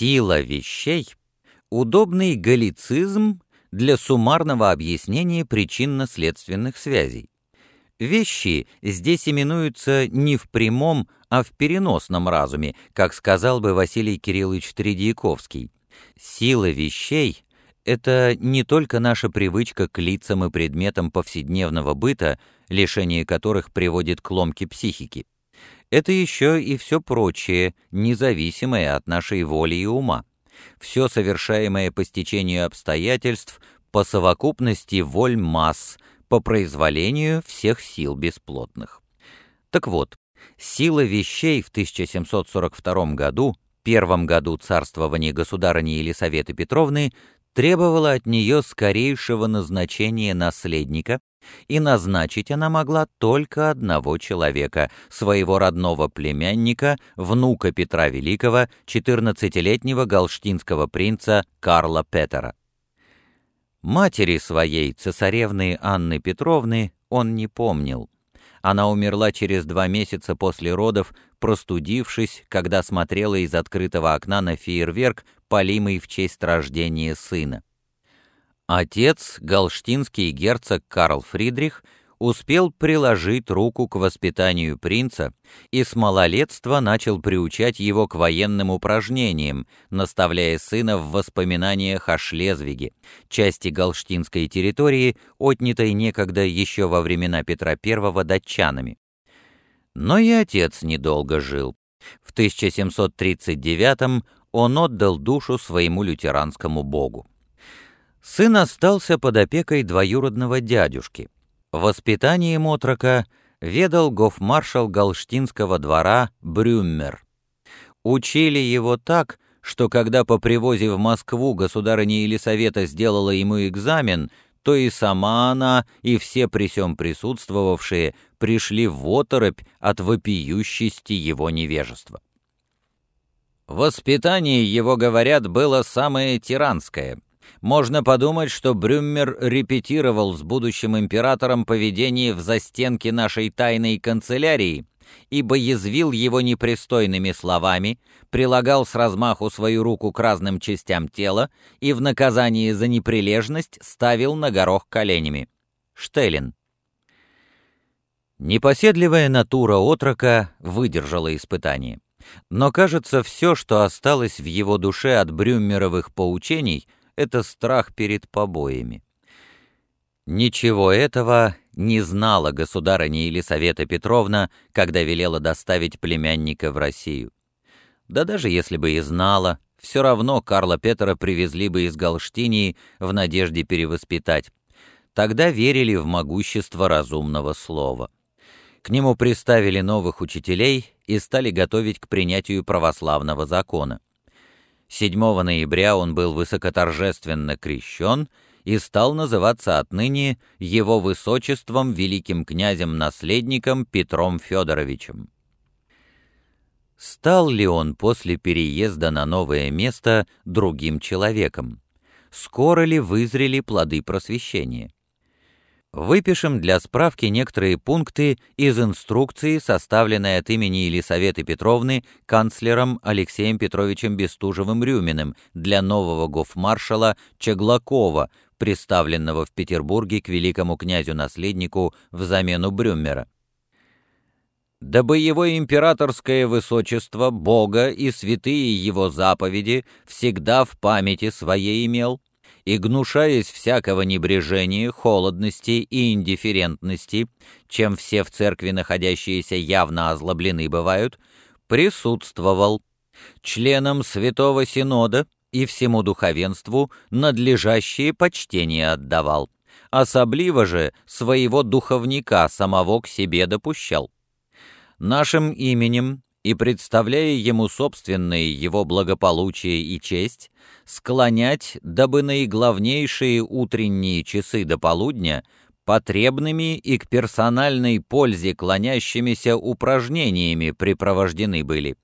Сила вещей — удобный галлицизм для суммарного объяснения причинно-следственных связей. Вещи здесь именуются не в прямом, а в переносном разуме, как сказал бы Василий Кириллович Тредьяковский. Сила вещей — это не только наша привычка к лицам и предметам повседневного быта, лишение которых приводит к ломке психики. Это еще и все прочее, независимое от нашей воли и ума. Все совершаемое по стечению обстоятельств, по совокупности воль масс, по произволению всех сил бесплотных. Так вот, сила вещей в 1742 году, первом году царствования государыни Елисаветы Петровны, требовала от нее скорейшего назначения наследника, и назначить она могла только одного человека, своего родного племянника, внука Петра Великого, 14-летнего галштинского принца Карла Петера. Матери своей, цесаревны Анны Петровны, он не помнил. Она умерла через два месяца после родов, простудившись, когда смотрела из открытого окна на фейерверк, полимый в честь рождения сына. Отец, галштинский герцог Карл Фридрих, успел приложить руку к воспитанию принца и с малолетства начал приучать его к военным упражнениям, наставляя сына в воспоминаниях о Шлезвиге, части галштинской территории, отнятой некогда еще во времена Петра I датчанами. Но и отец недолго жил. В 1739 он отдал душу своему лютеранскому богу. Сын остался под опекой двоюродного дядюшки — Воспитанием отрока ведал гофмаршал Галштинского двора Брюммер. Учили его так, что когда по привозе в Москву государыня Елисавета сделала ему экзамен, то и сама она, и все при сём присутствовавшие пришли в оторопь от вопиющести его невежества. Воспитание его, говорят, было самое тиранское — можно подумать, что Брюммер репетировал с будущим императором поведение в застенке нашей тайной канцелярии, ибо язвил его непристойными словами, прилагал с размаху свою руку к разным частям тела и в наказание за неприлежность ставил на горох коленями. Штеллин. Непоседливая натура отрока выдержала испытание. Но, кажется, все, что осталось в его душе от брюммеровых поучений — это страх перед побоями. Ничего этого не знала государыня Елисавета Петровна, когда велела доставить племянника в Россию. Да даже если бы и знала, все равно Карла Петра привезли бы из Галштинии в надежде перевоспитать. Тогда верили в могущество разумного слова. К нему приставили новых учителей и стали готовить к принятию православного закона. 7 ноября он был высокоторжественно крещен и стал называться отныне его высочеством великим князем-наследником Петром Федоровичем. Стал ли он после переезда на новое место другим человеком? Скоро ли вызрели плоды просвещения? Выпишем для справки некоторые пункты из инструкции, составленной от имени Елисаветы Петровны канцлером Алексеем Петровичем Бестужевым-Рюминым для нового гофмаршала Чеглакова, представленного в Петербурге к великому князю-наследнику в замену Брюммера. «Дабы его императорское высочество, Бога и святые его заповеди всегда в памяти своей имел» и, гнушаясь всякого небрежения, холодности и индифферентности, чем все в церкви находящиеся явно озлоблены бывают, присутствовал членам Святого Синода и всему духовенству надлежащее почтение отдавал, особливо же своего духовника самого к себе допущал. Нашим именем и, представляя ему собственные его благополучие и честь, склонять, дабы наиглавнейшие утренние часы до полудня потребными и к персональной пользе клонящимися упражнениями припровождены были.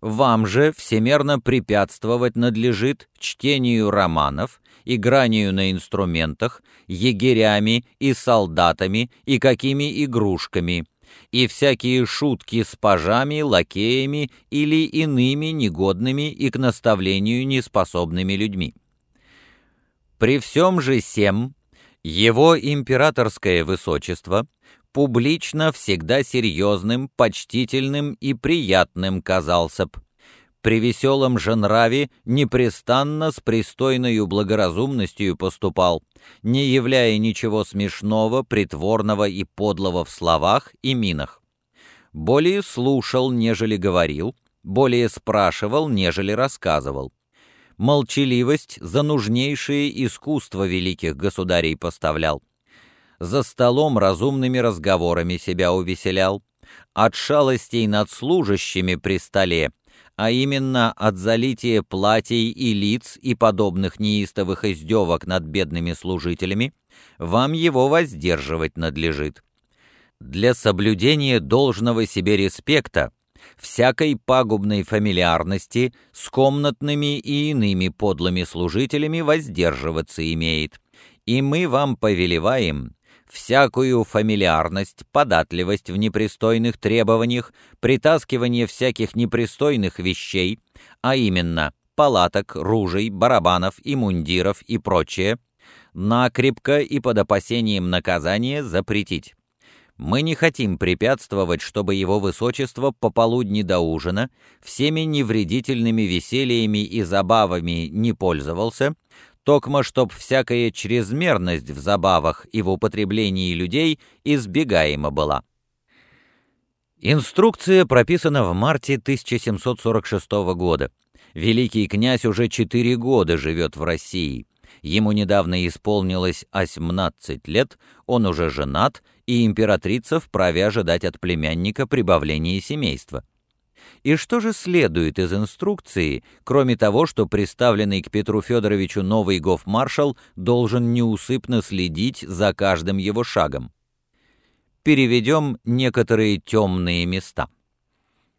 Вам же всемерно препятствовать надлежит чтению романов, игранию на инструментах, егерями и солдатами и какими игрушками – и всякие шутки с пажами, лакеями или иными негодными и к наставлению неспособными людьми. При всем же сем его императорское высочество публично всегда серьезным, почтительным и приятным казался б, при веселом же нраве непрестанно с пристойною благоразумностью поступал, не являя ничего смешного, притворного и подлого в словах и минах. Более слушал, нежели говорил, более спрашивал, нежели рассказывал. Молчаливость за нужнейшее искусство великих государей поставлял. За столом разумными разговорами себя увеселял, от шалостей над служащими при столе — а именно от залития платьей и лиц и подобных неистовых издевок над бедными служителями, вам его воздерживать надлежит. Для соблюдения должного себе респекта, всякой пагубной фамильярности с комнатными и иными подлыми служителями воздерживаться имеет. И мы вам повелеваем всякую фамильярность, податливость в непристойных требованиях, притаскивание всяких непристойных вещей, а именно палаток, ружей, барабанов и мундиров и прочее, накрепко и под опасением наказания запретить. Мы не хотим препятствовать, чтобы его высочество пополудни до ужина всеми невредительными веселиями и забавами не пользовался, токмо чтоб всякая чрезмерность в забавах и в употреблении людей избегаема была. Инструкция прописана в марте 1746 года. Великий князь уже четыре года живет в России. Ему недавно исполнилось 18 лет, он уже женат, и императрица вправе ожидать от племянника прибавления семейства. И что же следует из инструкции, кроме того, что представленный к Петру Федоровичу новый гофмаршал должен неусыпно следить за каждым его шагом? Переведем некоторые темные места.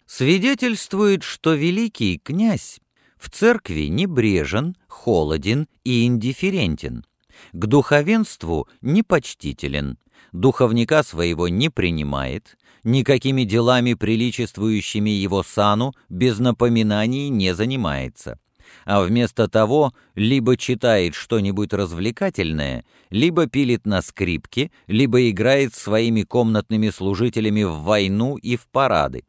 Свидетельствует, что великий князь в церкви небрежен, холоден и индифферентен, к духовенству непочтителен, духовника своего не принимает, никакими делами, приличествующими его сану, без напоминаний не занимается, а вместо того либо читает что-нибудь развлекательное, либо пилит на скрипке, либо играет своими комнатными служителями в войну и в парады,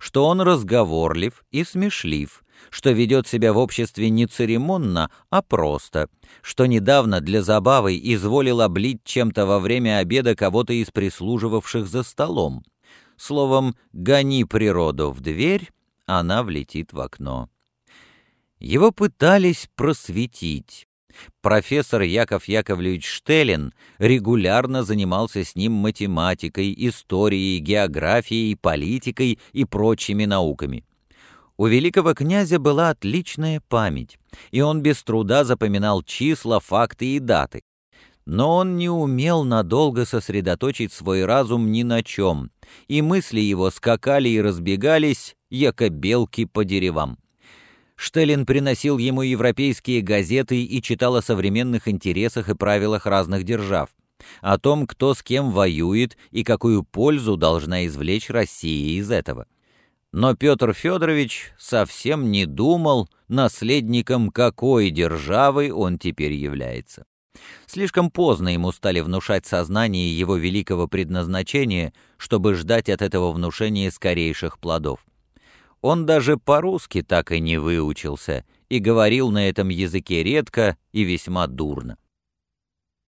что он разговорлив и смешлив, что ведет себя в обществе не церемонно, а просто, что недавно для забавы изволил облить чем-то во время обеда кого-то из прислуживавших за столом, Словом, гони природу в дверь, она влетит в окно. Его пытались просветить. Профессор Яков Яковлевич Штелин регулярно занимался с ним математикой, историей, географией, политикой и прочими науками. У великого князя была отличная память, и он без труда запоминал числа, факты и даты. Но он не умел надолго сосредоточить свой разум ни на чем, и мысли его скакали и разбегались, яко белки по деревам. Штеллин приносил ему европейские газеты и читал о современных интересах и правилах разных держав, о том, кто с кем воюет и какую пользу должна извлечь Россия из этого. Но Петр Федорович совсем не думал, наследником какой державы он теперь является. Слишком поздно ему стали внушать сознание его великого предназначения, чтобы ждать от этого внушения скорейших плодов. Он даже по-русски так и не выучился и говорил на этом языке редко и весьма дурно.